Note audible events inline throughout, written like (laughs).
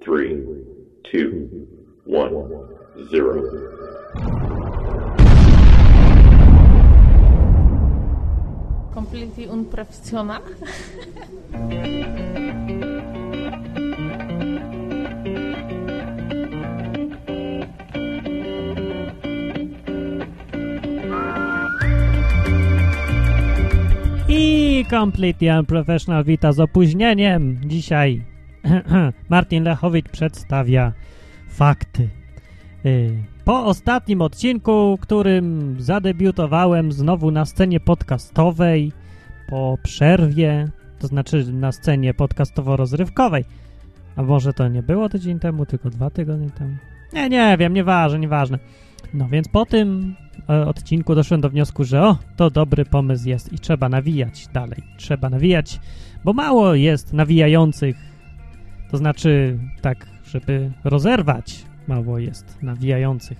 three, two, one, zero. Completely unprofessional. I Completely Unprofessional wita z opóźnieniem. Dzisiaj (clears throat) Martin Lechowicz przedstawia fakty. Y, Po ostatnim odcinku, którym zadebiutowałem znowu na scenie podcastowej, po przerwie, to znaczy na scenie podcastowo-rozrywkowej, a może to nie było tydzień temu, tylko dwa tygodnie temu? Nie, nie wiem, nieważne, nieważne. No więc po tym e, odcinku doszedłem do wniosku, że o, to dobry pomysł jest i trzeba nawijać dalej. Trzeba nawijać, bo mało jest nawijających. To znaczy, tak, żeby rozerwać, mało jest nawijających.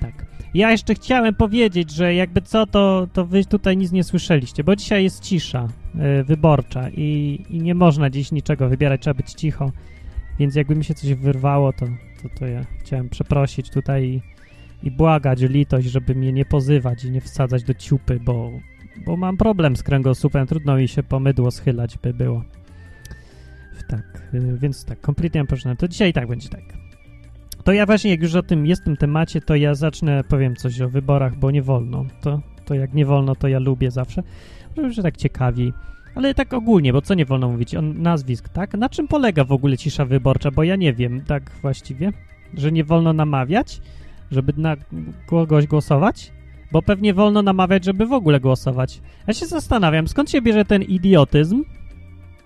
Tak. Ja jeszcze chciałem powiedzieć, że jakby co, to, to wy tutaj nic nie słyszeliście, bo dzisiaj jest cisza e, wyborcza i, i nie można dziś niczego wybierać, trzeba być cicho. Więc jakby mi się coś wyrwało, to, to, to ja chciałem przeprosić tutaj i, i błagać o litość, żeby mnie nie pozywać i nie wsadzać do ciupy, bo, bo mam problem z kręgosłupem, trudno mi się pomydło schylać by było. Tak, y, więc tak, completely unprofessional. To dzisiaj tak będzie tak. To ja właśnie, jak już o tym jest w tym temacie, to ja zacznę, powiem coś o wyborach, bo nie wolno. To, to jak nie wolno, to ja lubię zawsze. Że tak ciekawiej. Ale tak ogólnie, bo co nie wolno mówić? O nazwisk, tak? Na czym polega w ogóle cisza wyborcza? Bo ja nie wiem, tak właściwie, że nie wolno namawiać, żeby na kogoś głosować? Bo pewnie wolno namawiać, żeby w ogóle głosować. Ja się zastanawiam, skąd się bierze ten idiotyzm?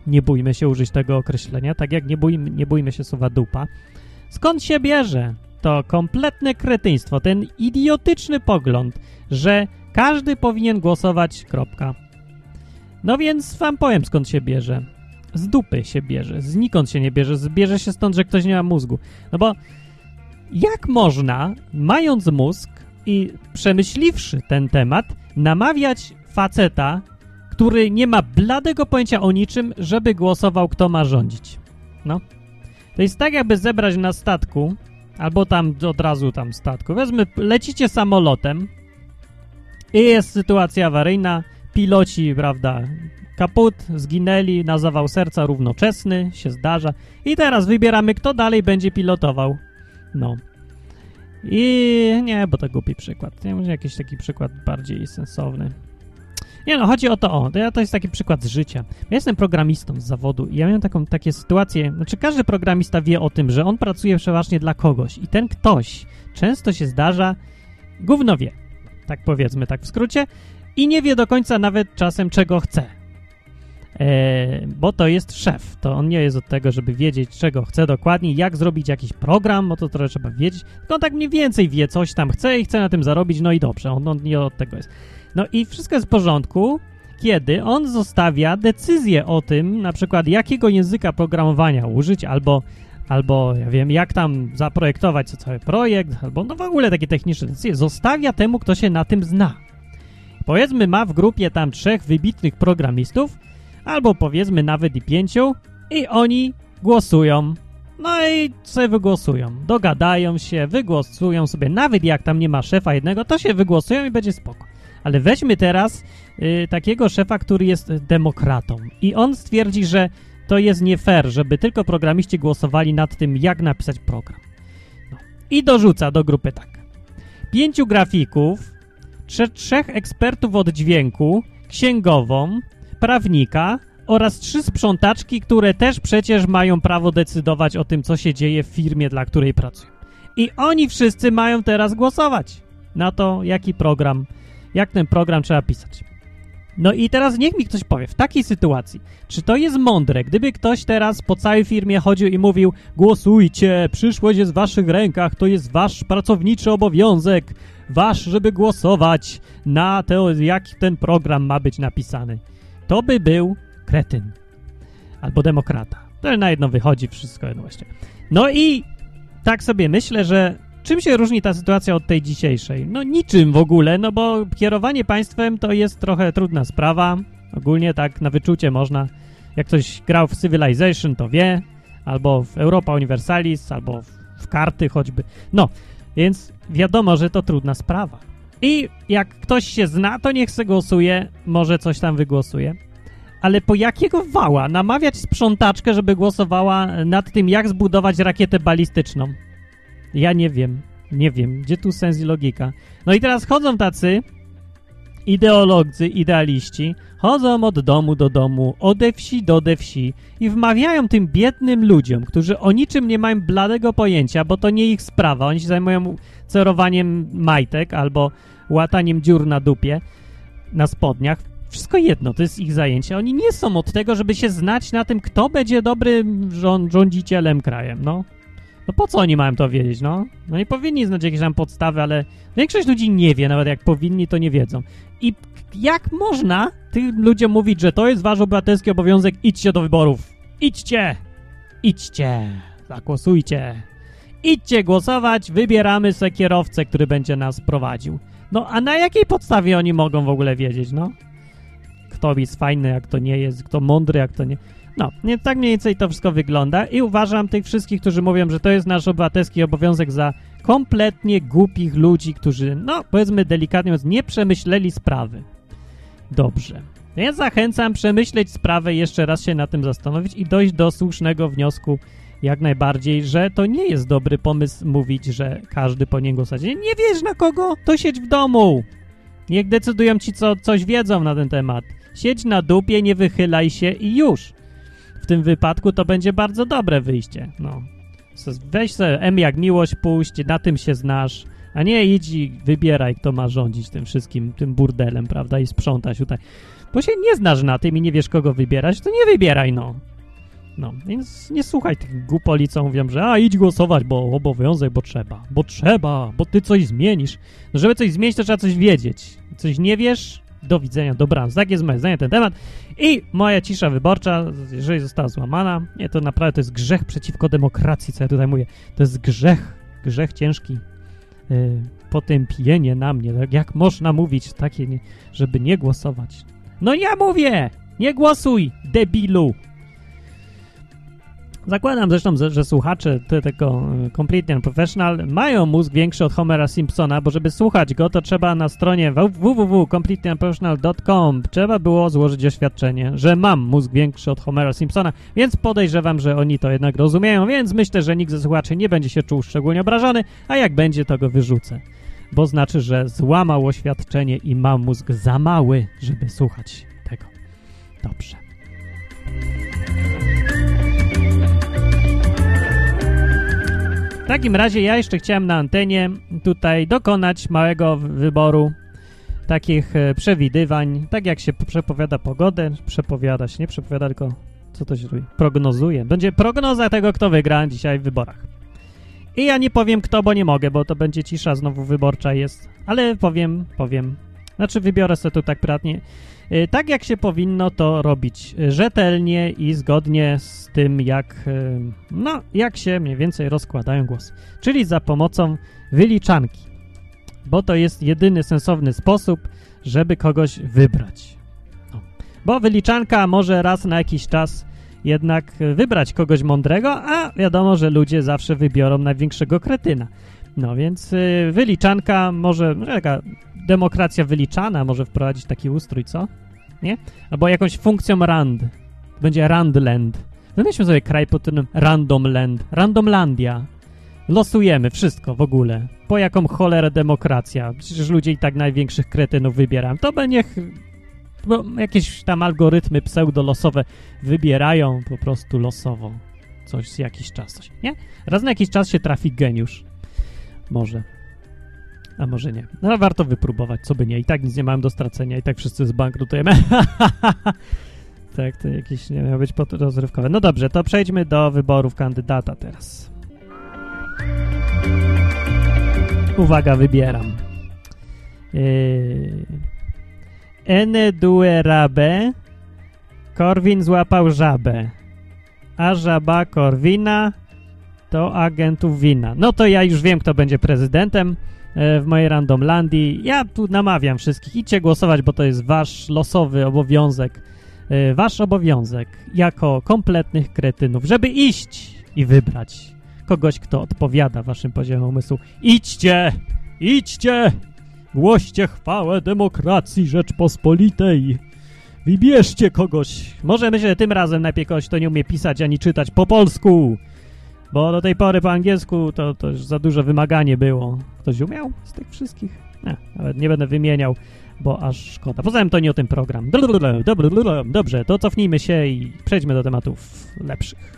Nie bójmy się użyć tego określenia, tak jak nie bójmy, nie bójmy się słowa dupa. Skąd się bierze to kompletne kretyństwo, ten idiotyczny pogląd, że każdy powinien głosować, kropka. No więc wam powiem skąd się bierze. Z dupy się bierze, znikąd się nie bierze, bierze się stąd, że ktoś nie ma mózgu. No bo jak można, mając mózg i przemyśliwszy ten temat, namawiać faceta, który nie ma bladego pojęcia o niczym, żeby głosował, kto ma rządzić? No. To jest tak, jakby zebrać na statku, albo tam od razu tam statku. Wezmy, lecicie samolotem i jest sytuacja awaryjna, piloci, prawda, kaput, zginęli na zawał serca równoczesny, się zdarza. I teraz wybieramy, kto dalej będzie pilotował. No. I nie, bo to głupi przykład. Nie, może jakiś taki przykład bardziej sensowny. Nie no, chodzi o to, o, to, ja, to jest taki przykład z życia. Ja jestem programistą z zawodu i ja miałem taką, takie sytuacje, znaczy każdy programista wie o tym, że on pracuje przeważnie dla kogoś i ten ktoś często się zdarza, gówno wie, tak powiedzmy, tak w skrócie, i nie wie do końca nawet czasem, czego chce. E, bo to jest szef. To on nie jest od tego, żeby wiedzieć, czego chce dokładnie, jak zrobić jakiś program, bo to trochę trzeba wiedzieć. Tylko on tak mniej więcej wie, coś tam chce i chce na tym zarobić, no i dobrze, on, on nie od tego jest. No i wszystko jest w porządku, kiedy on zostawia decyzję o tym, na przykład jakiego języka programowania użyć, albo, albo ja wiem, jak tam zaprojektować cały projekt, albo no w ogóle takie techniczne decyzje, zostawia temu, kto się na tym zna. Powiedzmy, ma w grupie tam trzech wybitnych programistów, albo powiedzmy nawet i pięciu, i oni głosują. No i sobie wygłosują. Dogadają się, wygłosują sobie, nawet jak tam nie ma szefa jednego, to się wygłosują i będzie spoko. Ale weźmy teraz y, takiego szefa, który jest demokratą i on stwierdzi, że to jest nie fair, żeby tylko programiści głosowali nad tym, jak napisać program. No. I dorzuca do grupy tak. Pięciu grafików, trze trzech ekspertów od dźwięku, księgową, prawnika oraz trzy sprzątaczki, które też przecież mają prawo decydować o tym, co się dzieje w firmie, dla której pracują. I oni wszyscy mają teraz głosować na to, jaki program, jak ten program trzeba pisać. No i teraz niech mi ktoś powie, w takiej sytuacji, czy to jest mądre, gdyby ktoś teraz po całej firmie chodził i mówił głosujcie, przyszłość jest w waszych rękach, to jest wasz pracowniczy obowiązek, wasz, żeby głosować na to, jak ten program ma być napisany. To by był kretyn. Albo demokrata. To na jedno wychodzi wszystko jednocześnie. No i tak sobie myślę, że czym się różni ta sytuacja od tej dzisiejszej? No niczym w ogóle, no bo kierowanie państwem to jest trochę trudna sprawa. Ogólnie tak na wyczucie można. Jak ktoś grał w Civilization, to wie. albo w Europa Universalis, albo w, karty choćby. No, więc wiadomo, że to trudna sprawa. I jak ktoś się zna, to niech se głosuje, może coś tam wygłosuje. Ale po jakiego wała namawiać sprzątaczkę, żeby głosowała nad tym, jak zbudować rakietę balistyczną? Ja nie wiem. Nie wiem, gdzie tu sens i logika. No i teraz chodzą tacy ideolodzy, idealiści, chodzą od domu do domu, ode wsi do de wsi i wmawiają tym biednym ludziom, którzy o niczym nie mają bladego pojęcia, bo to nie ich sprawa, oni się zajmują cerowaniem majtek albo łataniem dziur na dupie, na spodniach, wszystko jedno, to jest ich zajęcie. Oni nie są od tego, żeby się znać na tym, kto będzie dobrym rząd, rządzicielem krajem, no. No po co oni mają to wiedzieć, no? No nie powinni znać jakieś tam podstawy, ale większość ludzi nie wie, nawet jak powinni, to nie wiedzą. I jak można tym ludziom mówić, że to jest wasz obywatelski obowiązek, idźcie do wyborów. Idźcie! Idźcie! Zagłosujcie! Idźcie głosować, wybieramy se kierowcę, który będzie nas prowadził. No, a na jakiej podstawie oni mogą w ogóle wiedzieć, no? Kto jest fajny, jak to nie jest, kto mądry, jak to nie... No, więc tak mniej więcej to wszystko wygląda i uważam tych wszystkich, którzy mówią, że to jest nasz obywatelski obowiązek za kompletnie głupich ludzi, którzy, no, powiedzmy delikatnie mówiąc, nie przemyśleli sprawy. Dobrze. Ja zachęcam przemyśleć sprawę, jeszcze raz się na tym zastanowić i dojść do słusznego wniosku jak najbardziej, że to nie jest dobry pomysł mówić, że każdy powinien głosować. Nie wiesz na kogo? To siedź w domu. Niech decydują ci, co coś wiedzą na ten temat. Siedź na dupie, nie wychylaj się i już. W tym wypadku to będzie bardzo dobre wyjście. No. Weź sobie M jak miłość puść, na tym się znasz, a nie idź i wybieraj, kto ma rządzić tym wszystkim, tym burdelem, prawda, i sprzątać tutaj. Bo się nie znasz na tym i nie wiesz, kogo wybierać, to nie wybieraj, no. No, więc nie słuchaj tych głupoli, co że a idź głosować, bo obowiązek, bo trzeba, bo trzeba, bo ty coś zmienisz. No, żeby coś zmienić, to trzeba coś wiedzieć. Coś nie wiesz, do widzenia, dobranoc. Tak jest moje zdanie ten temat. I moja cisza wyborcza, jeżeli została złamana, nie, to naprawdę to jest grzech przeciwko demokracji, co ja tutaj mówię. To jest grzech, grzech ciężki. Yy, potępienie na mnie. Tak? Jak można mówić takie, żeby nie głosować? No ja mówię! Nie głosuj, debilu! Zakładam zresztą, że, słuchacze tego Completely Unprofessional mają mózg większy od Homera Simpsona, bo żeby słuchać go, to trzeba na stronie www.completelyunprofessional.com trzeba było złożyć oświadczenie, że mam mózg większy od Homera Simpsona, więc podejrzewam, że oni to jednak rozumieją, więc myślę, że nikt ze słuchaczy nie będzie się czuł szczególnie obrażony, a jak będzie, to go wyrzucę. Bo znaczy, że złamał oświadczenie i mam mózg za mały, żeby słuchać tego. Dobrze. W takim razie ja jeszcze chciałem na antenie tutaj dokonać małego wyboru takich e, przewidywań, tak jak się przepowiada pogodę, przepowiada się, nie przepowiada, tylko co to się robi? Prognozuje. Będzie prognoza tego, kto wygra dzisiaj w wyborach. I ja nie powiem kto, bo nie mogę, bo to będzie cisza znowu wyborcza jest, ale powiem, powiem. Znaczy wybiorę sobie tu tak prywatnie. Y, tak jak się powinno to robić, y, rzetelnie i zgodnie z tym, jak, y, no, jak się mniej więcej rozkładają głosy. Czyli za pomocą wyliczanki, bo to jest jedyny sensowny sposób, żeby kogoś wybrać. No. Bo wyliczanka może raz na jakiś czas jednak wybrać kogoś mądrego, a wiadomo, że ludzie zawsze wybiorą największego kretyna. No więc wyliczanka może, taka demokracja wyliczana może wprowadzić taki ustrój, co? Nie? Albo jakąś funkcją rand. Będzie randland. Wymyślmy sobie kraj pod tym randomland. Randomlandia. Losujemy wszystko w ogóle. Po jaką cholerę demokracja? Przecież ludzie i tak największych kretynów wybierają. To będzie bo jakieś tam algorytmy pseudolosowe wybierają po prostu losowo coś z jakiś czas, coś, nie? Raz na jakiś czas się trafi geniusz. Może. A może nie. No warto wypróbować, co by nie. I tak nic nie mamy do stracenia, i tak wszyscy zbankrutujemy. (laughs) tak, to jakieś nie miało być rozrywkowe. No dobrze, to przejdźmy do wyborów kandydata teraz. Uwaga, wybieram. Yy... Ene due rabe, Korwin złapał żabę, a żaba Korwina to agentów wina. No to ja już wiem, kto będzie prezydentem. E, w mojej randomlandii. Ja tu namawiam wszystkich, idźcie głosować, bo to jest wasz losowy obowiązek, e, wasz obowiązek jako kompletnych kretynów, żeby iść i wybrać kogoś, kto odpowiada waszym poziomom umysłu. Idźcie! Idźcie! Głoście chwałę demokracji Rzeczpospolitej! Wybierzcie kogoś! Może myślę, tym razem najpierw kogoś, kto nie umie pisać ani czytać po polsku! Bo do tej pory po angielsku to, to już za duże wymaganie było. Ktoś umiał z tych wszystkich? Nie, nawet nie będę wymieniał, bo aż szkoda. Poza tym to nie o tym program. Dobrze, to cofnijmy się i przejdźmy do tematów lepszych.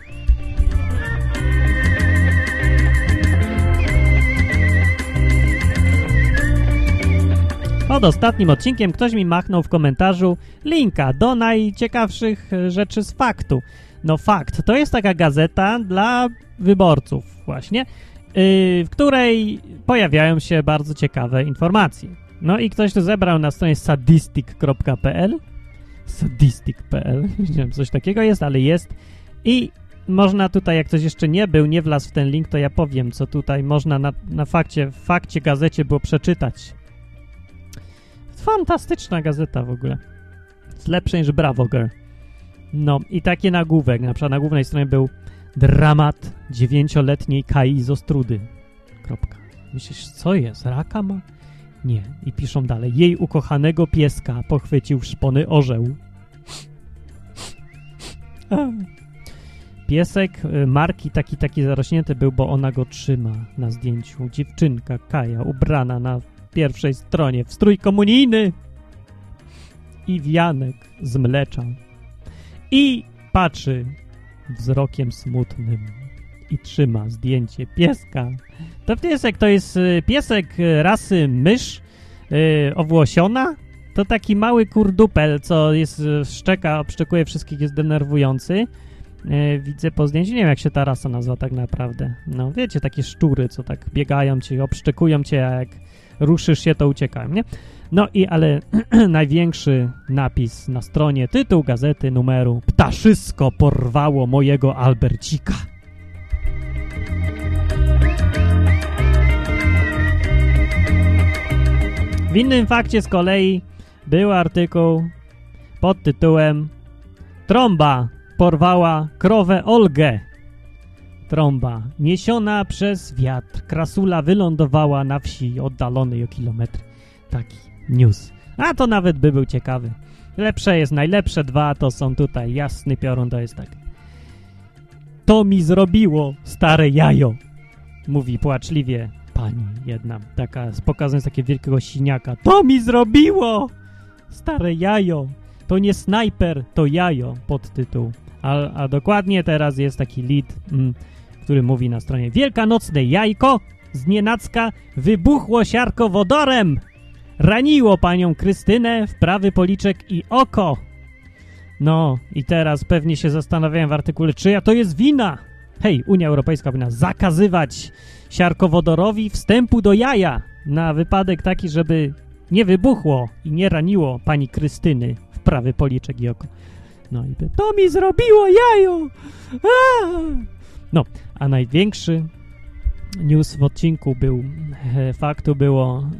Pod ostatnim odcinkiem ktoś mi machnął w komentarzu linka do najciekawszych rzeczy z faktu. No fakt, to jest taka gazeta dla wyborców właśnie, yy, w której pojawiają się bardzo ciekawe informacje. No i ktoś to zebrał na stronie sadistic.pl sadistic.pl (laughs) nie wiem, coś takiego jest, ale jest i można tutaj, jak ktoś jeszcze nie był, nie wlazł w ten link, to ja powiem, co tutaj można na, na fakcie, w fakcie gazecie było przeczytać. Fantastyczna gazeta w ogóle. Jest lepsza niż Bravo Girl. No i taki nagłówek, na przykład na głównej stronie był dramat dziewięcioletniej Kai z Ostrudy. Kropka. Myślisz, co jest? Raka ma? Nie. I piszą dalej. Jej ukochanego pieska pochwycił szpony orzeł. Piesek y, marki taki, taki zarośnięty był, bo ona go trzyma na zdjęciu. Dziewczynka Kaja ubrana na pierwszej stronie w strój komunijny i wianek z. I patrzy wzrokiem smutnym i trzyma zdjęcie pieska. To piesek to jest y, piesek y, rasy mysz yy, owłosiona. To taki mały kurdupel, co jest szczeka, obszczekuje wszystkich, jest denerwujący. Yy, widzę po zdjęciu, nie wiem jak się ta rasa nazywa tak naprawdę. No wiecie, takie szczury, co tak biegają cię, obszczekują cię, a jak ruszysz się, to uciekają, nie? No i ale (clears throat) największy napis na stronie, tytuł gazety numeru Ptaszysko porwało mojego Albercika. W innym fakcie z kolei był artykuł pod tytułem Trąba porwała krowę Olgę. Trąba niesiona przez wiatr. Krasula wylądowała na wsi oddalonej o kilometr. Taki news. A to nawet by był ciekawy. Lepsze jest, najlepsze dwa to są tutaj. Jasny piorun to jest tak. To mi zrobiło stare jajo. Mówi płaczliwie pani jedna, taka pokazując takiego wielkiego siniaka. To mi zrobiło stare jajo. To nie snajper, to jajo, podtytuł. A, a dokładnie teraz jest taki lead, mm, który mówi na stronie Wielkanocne jajko z wybuchło siarko wodorem. Raniło panią Krystynę w prawy policzek i oko. No i teraz pewnie się zastanawiałem w artykule, czyja to jest wina. Hej, Unia Europejska powinna zakazywać siarkowodorowi wstępu do jaja na wypadek taki, żeby nie wybuchło i nie raniło pani Krystyny w prawy policzek i oko. No i to mi zrobiło jajo! Aaaa! No, a największy news w odcinku był, e, faktu było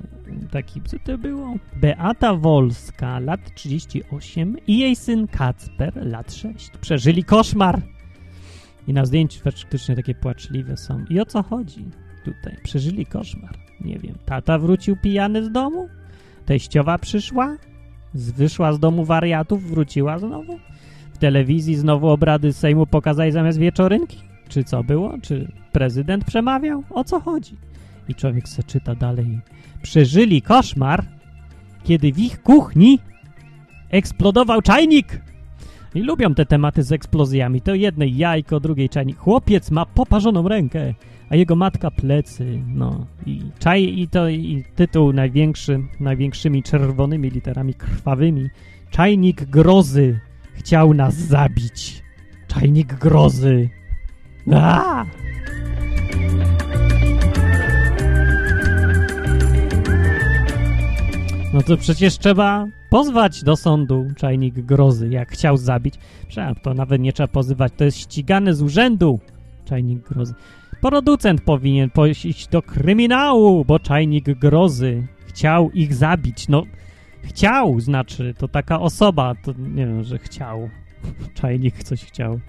taki, co to było? Beata Wolska, lat 38 i jej syn Kacper, lat 6. Przeżyli koszmar. I na zdjęciu faktycznie takie płaczliwe są. I o co chodzi tutaj? Przeżyli koszmar. Nie wiem. Tata wrócił pijany z domu? Teściowa przyszła? Wyszła z domu wariatów, wróciła znowu? W telewizji znowu obrady Sejmu pokazali zamiast wieczorynki? Czy co było? Czy prezydent przemawiał? O co chodzi? I człowiek se czyta dalej. Przeżyli koszmar, kiedy w ich kuchni eksplodował czajnik. I lubią te tematy z eksplozjami. To jednej jajko, drugiej czajnik. Chłopiec ma poparzoną rękę, a jego matka plecy. No i czaj i to i tytuł największy, największymi czerwonymi literami krwawymi. Czajnik grozy chciał nas zabić. Czajnik grozy. A! No to przecież trzeba pozwać do sądu czajnik grozy, jak chciał zabić. Przecież to nawet nie trzeba pozywać, to jest ścigane z urzędu czajnik grozy. Producent powinien pójść do kryminału, bo czajnik grozy chciał ich zabić. No, chciał, znaczy, to taka osoba, to nie wiem, że chciał. (laughs) Czajnik coś chciał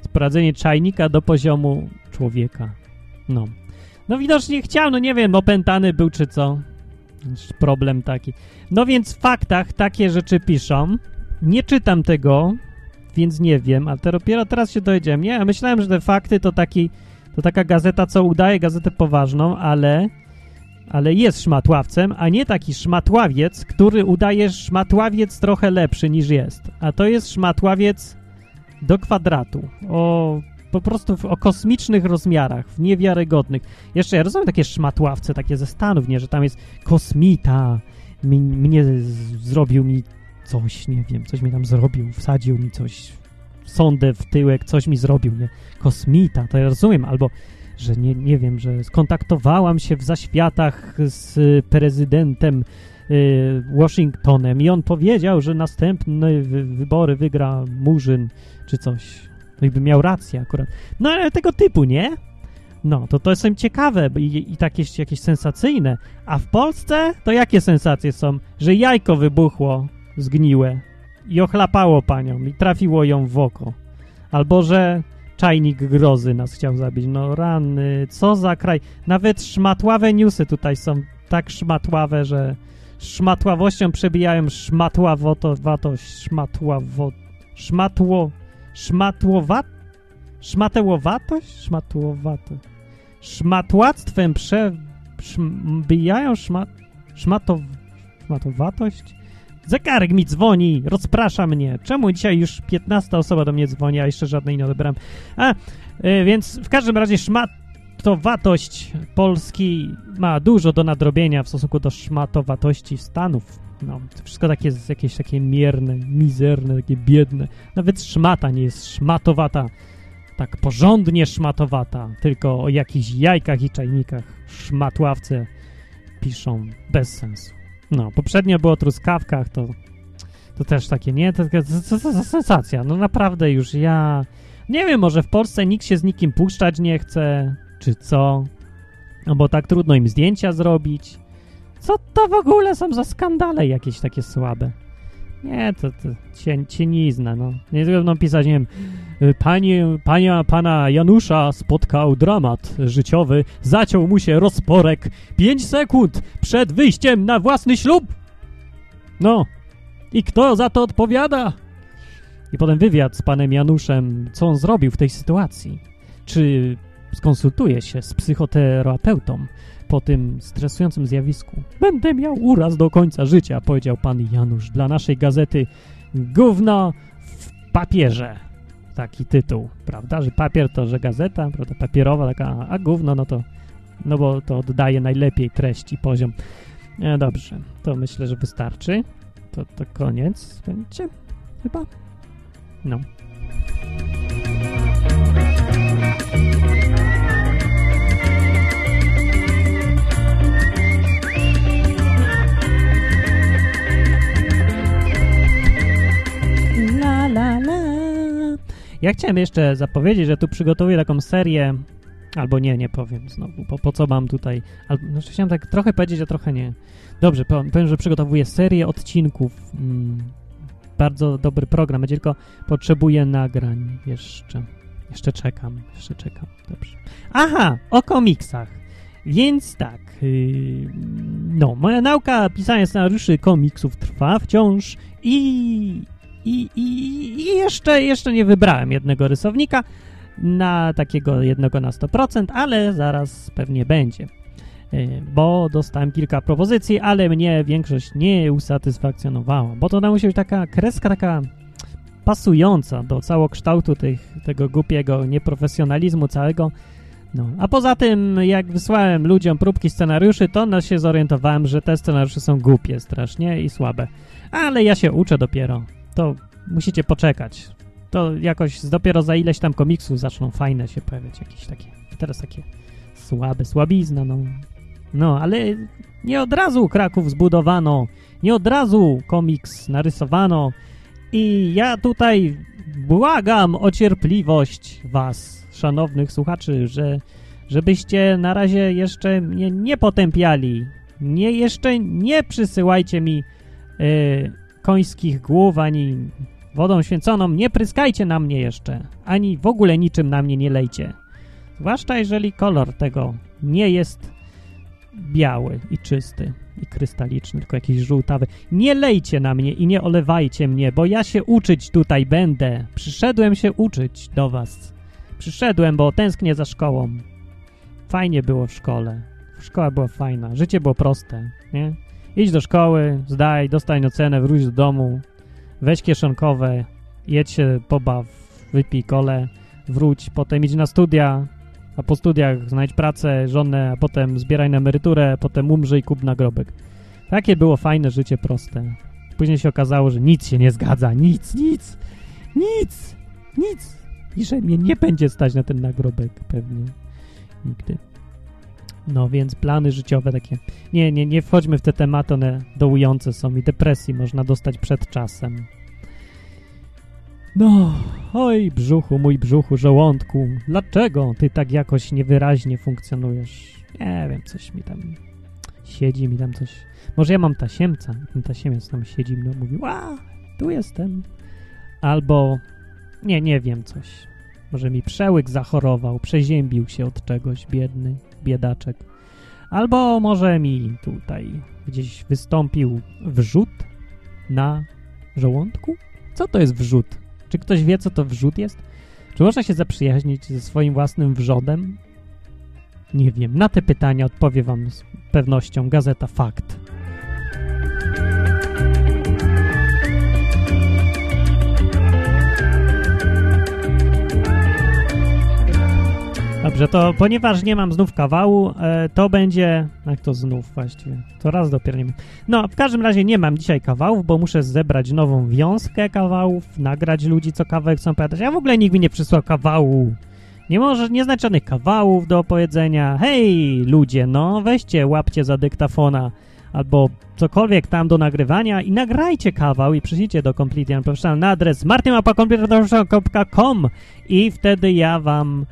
sprowadzenie czajnika do poziomu człowieka. No. No widocznie chciał, no nie wiem, opętany był czy co. Problem taki. No więc w faktach takie rzeczy piszą. Nie czytam tego, więc nie wiem, ale dopiero teraz się dowiedziałem. Nie, myślałem, że te fakty to taki, to taka gazeta, co udaje gazetę poważną, ale, ale jest szmatławcem, a nie taki szmatławiec, który udaje szmatławiec trochę lepszy niż jest. A to jest szmatławiec do kwadratu. O po prostu w, o kosmicznych rozmiarach, w niewiarygodnych. Jeszcze ja rozumiem takie szmatławce, takie ze Stanów, nie, że tam jest kosmita, mi, mnie zrobił mi coś, nie wiem, coś mi tam zrobił, wsadził mi coś, sondę w tyłek, coś mi zrobił, nie, kosmita, to ja rozumiem, albo że nie, nie wiem, że skontaktowałam się w zaświatach z prezydentem y, Washingtonem i on powiedział, że następne wy, wybory wygra Murzyn, czy coś. I by miał rację akurat. No ale tego typu, nie? No, to to są ciekawe i, i takie jakieś sensacyjne. A w Polsce to jakie sensacje są? Że jajko wybuchło zgniłe i ochlapało panią i trafiło ją w oko. Albo, że czajnik grozy nas chciał zabić. No rany, co za kraj. Nawet szmatławe newsy tutaj są tak szmatławe, że szmatławością przebijają szmatławatość, szmatławo... szmatło... szmatłowat... szmatełowatość? Szmatłowatość. Szmatłactwem przebijają szmat... szmatow... szmatowatość? Zegarek mi dzwoni, rozprasza mnie. Czemu dzisiaj już 15 osoba do mnie dzwoni, a jeszcze żadnej nie odebrałem? A, yy, więc w każdym razie szmatowatość Polski ma dużo do nadrobienia w stosunku do szmatowatości Stanów. No, to wszystko takie jakieś takie mierne, mizerne, takie biedne. Nawet szmata nie jest szmatowata. Tak porządnie szmatowata, tylko o jakichś jajkach i czajnikach szmatławce piszą bez sensu. No, poprzednio było o truskawkach, to, to też takie, nie? To, to, to, to sensacja. No naprawdę już ja... Nie wiem, może w Polsce nikt się z nikim puszczać nie chce, czy co? No bo tak trudno im zdjęcia zrobić. Co to w ogóle są za skandale jakieś takie słabe? Nie, to, to cien, cienizna, no. Nie będą pisać, nie wiem, panie, pania, pana Janusza spotkał dramat życiowy, zaciął mu się rozporek 5 sekund przed wyjściem na własny ślub. No, i kto za to odpowiada? I potem wywiad z panem Januszem, co on zrobił w tej sytuacji. Czy skonsultuje się z psychoterapeutą po tym stresującym zjawisku. Będę miał uraz do końca życia, powiedział pan Janusz dla naszej gazety Gówno w papierze. Taki tytuł, prawda? Że papier to, że gazeta, prawda? Papierowa taka, a gówno, no to, no bo to oddaje najlepiej treść i poziom. E, dobrze, to myślę, że wystarczy. To, to koniec będzie chyba. No. Ja chciałem jeszcze zapowiedzieć, że tu przygotowuję taką serię, albo nie, nie powiem znowu, po, po co mam tutaj, znaczy chciałem tak trochę powiedzieć, a trochę nie. Dobrze, powiem, że przygotowuję serię odcinków. Mm, bardzo dobry program, będzie tylko potrzebuję nagrań jeszcze. Jeszcze czekam, jeszcze czekam. Dobrze. Aha, o komiksach. Więc tak, yy, no, moja nauka pisania scenariuszy komiksów trwa wciąż i, i, i, i jeszcze, jeszcze nie wybrałem jednego rysownika na takiego jednego na 100%, ale zaraz pewnie będzie. Yy, bo dostałem kilka propozycji, ale mnie większość nie usatysfakcjonowała, bo to musi być taka kreska taka pasująca do całokształtu tych, tego głupiego nieprofesjonalizmu całego. No, a poza tym, jak wysłałem ludziom próbki scenariuszy, to no się zorientowałem, że te scenariusze są głupie strasznie i słabe. Ale ja się uczę dopiero. To musicie poczekać. To jakoś dopiero za ileś tam komiksów zaczną fajne się pojawiać, jakieś takie. Teraz takie słabe, słabizna, no. No, ale nie od razu Kraków zbudowano, nie od razu komiks narysowano i ja tutaj błagam o cierpliwość was, szanownych słuchaczy, że żebyście na razie jeszcze mnie nie potępiali. Nie, jeszcze nie przysyłajcie mi y, końskich głów, ani Wodą święconą nie pryskajcie na mnie jeszcze, ani w ogóle niczym na mnie nie lejcie. Zwłaszcza jeżeli kolor tego nie jest biały i czysty i krystaliczny, tylko jakiś żółtawy. Nie lejcie na mnie i nie olewajcie mnie, bo ja się uczyć tutaj będę. Przyszedłem się uczyć do was. Przyszedłem, bo tęsknię za szkołą. Fajnie było w szkole. Szkoła była fajna, życie było proste, nie? Idź do szkoły, zdaj, dostań ocenę, wróć do domu, weź kieszonkowe, jedź się, pobaw, wypij kole, wróć, potem idź na studia, a po studiach znajdź pracę, żonę, a potem zbieraj na emeryturę, potem umrzyj, kup nagrobek. Takie było fajne życie, proste. Później się okazało, że nic się nie zgadza, nic, nic, nic, nic. I że mnie nie będzie stać na ten nagrobek pewnie. Nigdy. No więc plany życiowe takie. Nie, nie, nie wchodźmy w te tematy, one dołujące są i depresji można dostać przed czasem. No, oj brzuchu, mój brzuchu, żołądku, dlaczego ty tak jakoś niewyraźnie funkcjonujesz? Nie wiem, coś mi tam siedzi, mi tam coś... Może ja mam tasiemca, ten tasiemiec tam siedzi mi mówi, a, tu jestem. Albo, nie, nie wiem, coś. Może mi przełyk zachorował, przeziębił się od czegoś, biedny, biedaczek. Albo może mi tutaj gdzieś wystąpił wrzut na żołądku? Co to jest wrzut? Czy ktoś wie, co to wrzut jest? Czy można się zaprzyjaźnić ze swoim własnym wrzodem? Nie wiem. Na te pytania odpowie wam z pewnością Gazeta Fakt. Dobrze, to ponieważ nie mam znów kawału, e, to będzie... Jak to znów właściwie? To raz dopiero nie mam. No, w każdym razie nie mam dzisiaj kawałów, bo muszę zebrać nową wiązkę kawałów, nagrać ludzi, co kawałek chcą opowiadać. Ja w ogóle nikt mi nie przysłał kawału. Nie może, nieznaczonych kawałów do opowiedzenia. Hej, ludzie, no weźcie, łapcie za dyktafona albo cokolwiek tam do nagrywania i nagrajcie kawał i przyślijcie do Complete Professional na adres martymapa.com i wtedy ja wam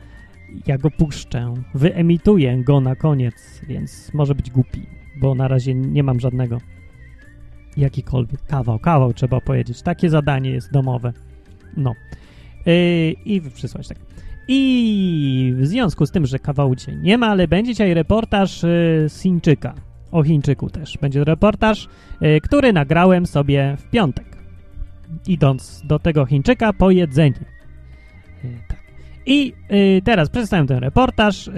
ja go puszczę, wyemituję go na koniec, więc może być głupi, bo na razie nie mam żadnego jakikolwiek kawał, kawał trzeba powiedzieć. Takie zadanie jest domowe. No. Yy, I przysłać tak. I w związku z tym, że kawału dzisiaj nie ma, ale będzie dzisiaj reportaż yy, z Chińczyka. O Chińczyku też. Będzie reportaż, yy, który nagrałem sobie w piątek. Idąc do tego Chińczyka po jedzenie. I y, teraz przedstawiam ten reportaż, y,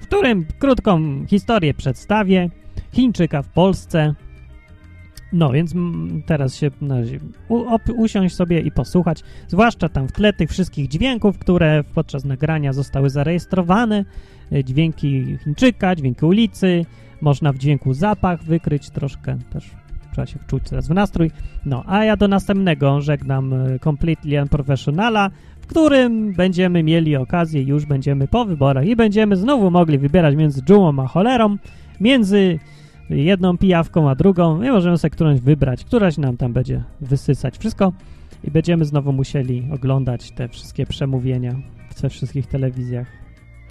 w którym krótką historię przedstawię Chińczyka w Polsce. No, więc m, teraz się należy usiąść sobie i posłuchać, zwłaszcza tam w tle tych wszystkich dźwięków, które podczas nagrania zostały zarejestrowane. Y, dźwięki Chińczyka, dźwięki ulicy, można w dźwięku zapach wykryć troszkę też. Trzeba się wczuć teraz w nastrój. No, a ja do następnego żegnam y, Completely Unprofessionala, którym będziemy mieli okazję, już będziemy po wyborach i będziemy znowu mogli wybierać między dżumą a cholerą, między jedną pijawką a drugą i możemy sobie którąś wybrać, któraś nam tam będzie wysysać wszystko i będziemy znowu musieli oglądać te wszystkie przemówienia we wszystkich telewizjach.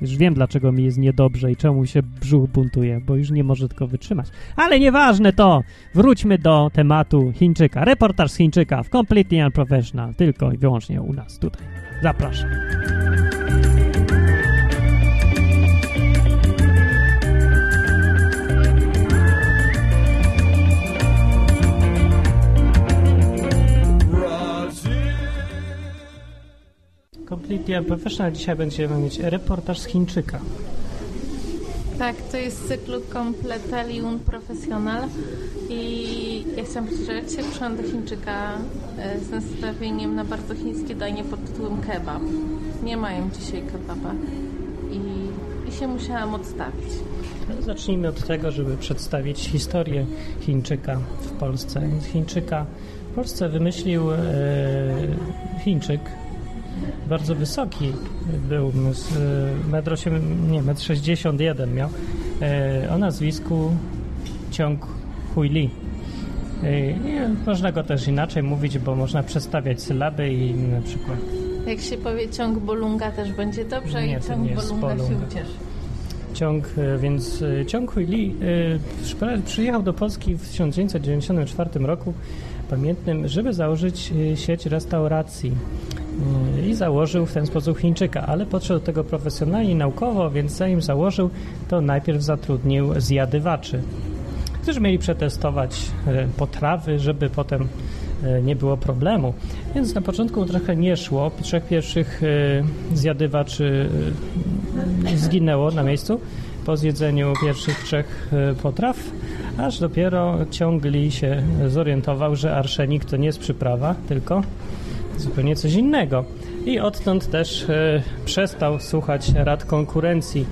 Już wiem, dlaczego mi jest niedobrze i czemu się brzuch buntuje, bo już nie może tylko wytrzymać. Ale nieważne to! Wróćmy do tematu Chińczyka. Reportaż z Chińczyka w Completely Unprofessional, tylko i wyłącznie u nas tutaj. Zapraszam. Completely Unprofessional. Dzisiaj będziemy mieć reportaż z Chińczyka. Tak, to jest cyklu Completelium Professional i ja chciałam powiedzieć, że jak się przyszłam do Chińczyka e, z nastawieniem na bardzo chińskie danie pod tytułem kebab. Nie mają dzisiaj kebaba i, i się musiałam odstawić. Zacznijmy od tego, żeby przedstawić historię Chińczyka w Polsce. Chińczyka w Polsce wymyślił e, Chińczyk, bardzo wysoki był, z, e, metr 8, nie, metr 61 miał, e, o nazwisku Ciąg Huili. E, nie, można go też inaczej mówić, bo można przestawiać sylaby i na przykład... Jak się powie ciąg Bolunga też będzie dobrze Nie, i ciąg nie jest Bolunga się Bolunga. ucieszy. Ciąg, e, więc e, Ciąg Huili e, przyjechał do Polski w 1994 roku pamiętnym, żeby założyć sieć restauracji. Założył w ten sposób Chińczyka, ale podszedł do tego profesjonalnie naukowo, więc zanim założył, to najpierw zatrudnił zjadywaczy, którzy mieli przetestować y, potrawy, żeby potem y, nie było problemu. Więc na początku trochę nie szło. Trzech pierwszych y, zjadywaczy zginęło na miejscu po zjedzeniu pierwszych trzech potraw, aż dopiero ciągli się zorientował, że arszenik to nie jest przyprawa, tylko zupełnie coś innego. I odtąd też e, przestał słuchać rad konkurencji,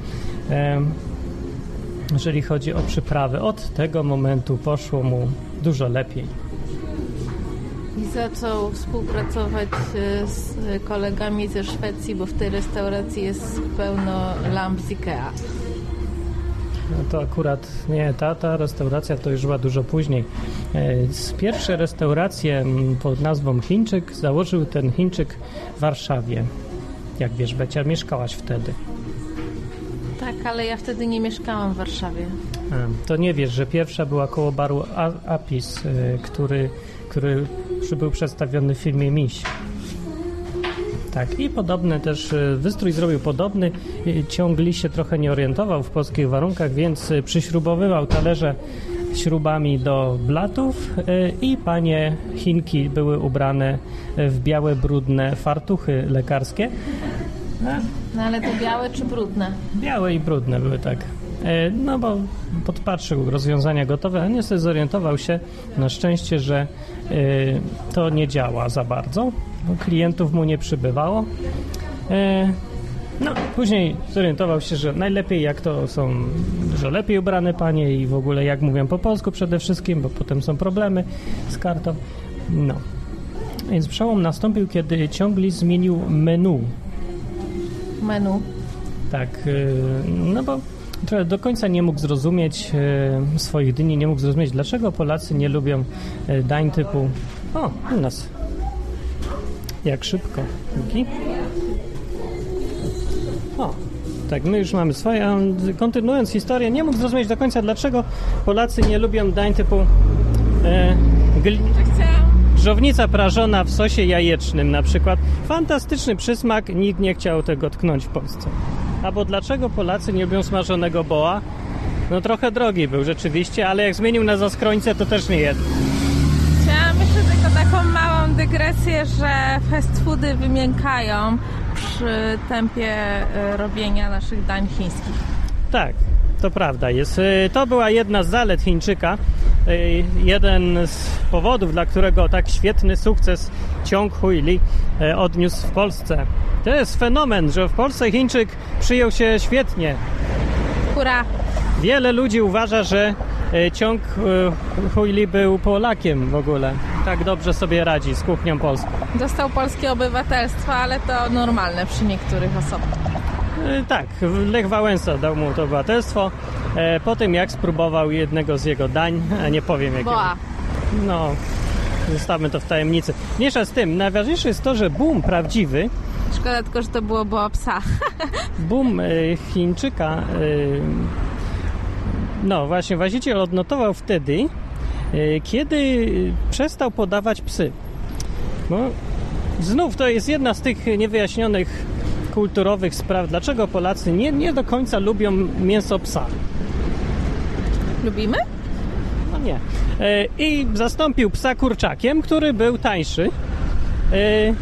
jeżeli chodzi o przyprawy. Od tego momentu poszło mu dużo lepiej. I zaczął współpracować e, z kolegami ze Szwecji, bo w tej restauracji jest pełno lamp z Ikea. No to akurat nie, ta, ta restauracja to już była dużo później. E, Pierwsze restauracje pod nazwą Chińczyk założył ten Chińczyk w Warszawie. Jak wiesz, Becia, mieszkałaś wtedy. Tak, ale ja wtedy nie mieszkałam w Warszawie. To nie wiesz, że pierwsza była koło baru Apis, y, który, który był przedstawiony w filmie Miś. Tak, i podobny też y, wystrój zrobił podobny. Y, Ciągli się trochę nie orientował w polskich warunkach, więc y, przyśrubowywał talerze śrubami do blatów i panie Chinki były ubrane w białe, brudne fartuchy lekarskie. No ale to białe czy brudne? Białe i brudne były tak. E, No bo podpatrzył rozwiązania gotowe, a niestety zorientował się na szczęście, że e, to nie działa za bardzo, klientów mu nie przybywało. E, No, później zorientował się, że najlepiej jak to są dużo lepiej ubrane panie i w ogóle jak mówią po polsku przede wszystkim, bo potem są problemy z kartą. No. Więc przełom nastąpił, kiedy ciągli zmienił menu Menu. tak, no bo trochę do końca nie mógł zrozumieć y, swoich dni, nie mógł zrozumieć, dlaczego Polacy nie lubią y, dań typu o, u nas. Jak szybko. Dzięki. O, tak, my już mamy swoje. Kontynuując historię, nie mógł zrozumieć do końca, dlaczego Polacy nie lubią dań typu e. Żownica prażona w sosie jajecznym na przykład. Fantastyczny przysmak, nikt nie chciał tego tknąć w Polsce. Albo dlaczego Polacy nie lubią smażonego boa? No trochę drogi był rzeczywiście, ale jak zmienił na zaskrońce, to też nie jedł. Chciałam jeszcze tylko taką małą dygresję, że fast foody wymiękają przy tempie e, robienia naszych dań chińskich. Tak, to prawda jest. Y, To była jedna z zalet Chińczyka. Y, Jeden z powodów, dla którego tak świetny sukces Ciąg Huili y, odniósł w Polsce. To jest fenomen, że w Polsce Chińczyk przyjął się świetnie. Hurra! Wiele ludzi uważa, że e, ciąg e, Huili był Polakiem w ogóle. Tak dobrze sobie radzi z kuchnią polską. Dostał polskie obywatelstwo, ale to normalne przy niektórych osobach. E, Tak, Lech Wałęsa dał mu to obywatelstwo e, po tym, jak spróbował jednego z jego dań, a nie powiem jakiego. Boa. No, zostawmy to w tajemnicy. Mniejsza z tym, najważniejsze jest to, że boom prawdziwy, Szkoda tylko, że to było boa psa. (laughs) boom e, Chińczyka, no właśnie, właściciel odnotował wtedy, kiedy przestał podawać psy. Bo znów to jest jedna z tych niewyjaśnionych kulturowych spraw, dlaczego Polacy nie, nie do końca lubią mięso psa. Lubimy? No nie. E, I zastąpił psa kurczakiem, który był tańszy. E,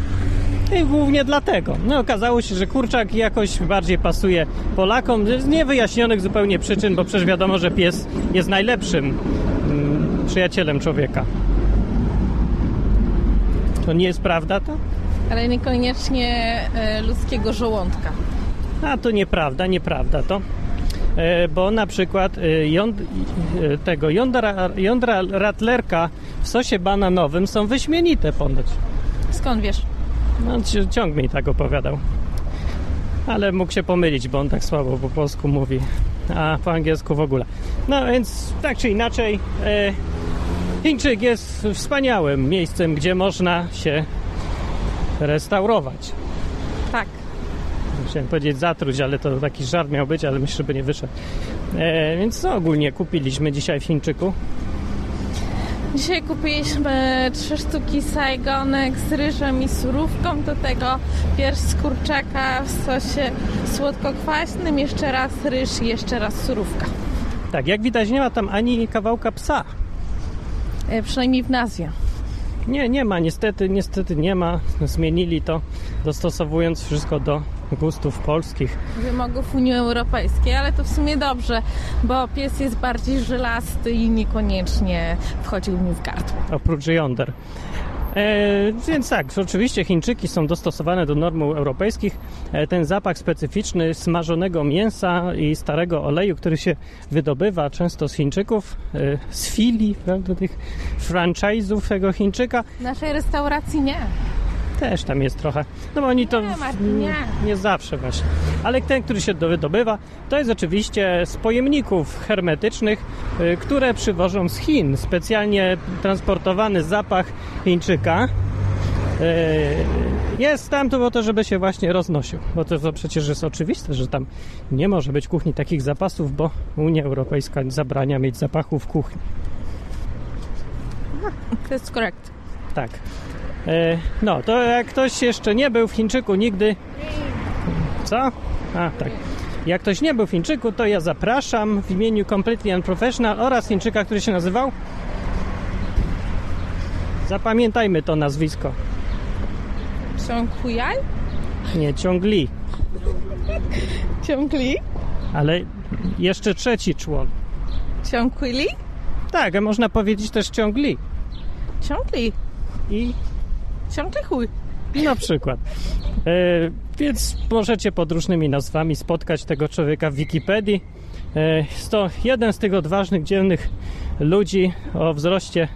I głównie dlatego. No, okazało się, że kurczak jakoś bardziej pasuje Polakom z niewyjaśnionych zupełnie przyczyn, bo przecież wiadomo, że pies jest najlepszym mm, przyjacielem człowieka. To nie jest prawda to? Ale niekoniecznie e, ludzkiego żołądka. A to nieprawda, nieprawda to. E, bo na przykład e, jąd, tego jądra, jądra ratlerka w sosie bananowym są wyśmienite ponoć. Skąd wiesz? No, ci- ciąg mi tak opowiadał. Ale mógł się pomylić, bo on tak słabo po polsku mówi, a po angielsku w ogóle. No więc tak czy inaczej, e, Chińczyk jest wspaniałym miejscem, gdzie można się restaurować. Tak. Chciałem powiedzieć zatruć, ale to taki żart miał być, ale myślę, że by nie wyszedł. E, więc co ogólnie kupiliśmy dzisiaj w Chińczyku? Dzisiaj kupiliśmy trzy sztuki sajgonek z ryżem i surówką, do tego pierś z kurczaka w sosie słodko-kwaśnym, jeszcze raz ryż i jeszcze raz surówka. Tak, jak widać nie ma tam ani kawałka psa. E, przynajmniej w nazwie. Nie, nie ma, niestety, niestety nie ma. Zmienili to, dostosowując wszystko do gustów polskich. wymogów Unii Europejskiej, ale to w sumie dobrze, bo pies jest bardziej żelasty i niekoniecznie wchodził mi w gardło. oprócz jąder. E, więc tak, oczywiście Chińczyki są dostosowane do norm europejskich. E, ten zapach specyficzny smażonego mięsa i starego oleju, który się wydobywa często z Chińczyków, e, z filii, prawda, tych franchise'ów tego Chińczyka, naszej restauracji nie. Też tam jest trochę. No bo oni to Nie, nie. nie zawsze właśnie. Ale ten, który się do- wydobywa, to jest oczywiście z pojemników hermetycznych, y, które przywożą z Chin. Specjalnie transportowany zapach Chińczyka y, jest tam tu po to, żeby się właśnie roznosił. Bo to, to przecież jest oczywiste, że tam nie może być kuchni takich zapasów, bo Unia Europejska zabrania mieć zapachu w kuchni. To jest korekt. Tak. E, No, to jak ktoś jeszcze nie był w Chińczyku nigdy. Co? A, tak. Jak ktoś nie był w Chińczyku, to ja zapraszam w imieniu Completely Unprofessional oraz Chińczyka, który się nazywał. Zapamiętajmy to nazwisko. Ciągkujaj? Nie Ciągli, Ciągli? ale jeszcze trzeci człon. Ciągkuli? Tak, a można powiedzieć też Ciągli. Ciągli. I Ciągli chuj. Na przykład. E, więc możecie pod różnymi nazwami spotkać tego człowieka w Wikipedii. E, jest to jeden z tych odważnych, dzielnych ludzi o wzroście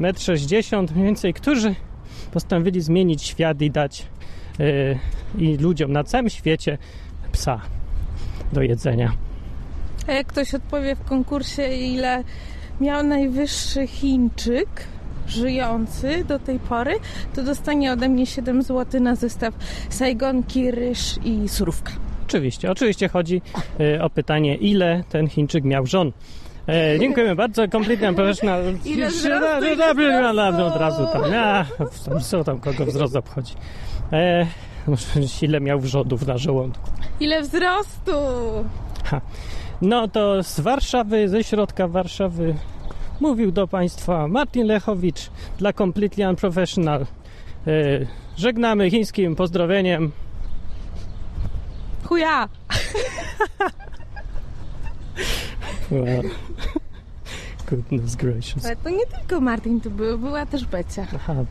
1,60 m mniej więcej, którzy postanowili zmienić świat i dać e, i ludziom na całym świecie psa do jedzenia. A jak ktoś odpowie w konkursie, ile miał najwyższy Chińczyk żyjący do tej pory, to dostanie ode mnie 7 zł na zestaw sajgonki, ryż i surówka. Oczywiście, oczywiście chodzi e, o pytanie, ile ten Chińczyk miał żon. E, dziękujemy bardzo. Completely Unprofessional. Ile wzrostu, Od razu tam. A, tam co tam kogo wzrost obchodzi. E, (laughs) ile miał wrzodów na żołądku. Ile wzrostu! No to z Warszawy, ze środka Warszawy mówił do Państwa Martin Lechowicz dla Completely Unprofessional. E, żegnamy chińskim pozdrowieniem. Chuja! Well, goodness gracious. Ale to nie tylko Martin tu był, była też Becia. Aha,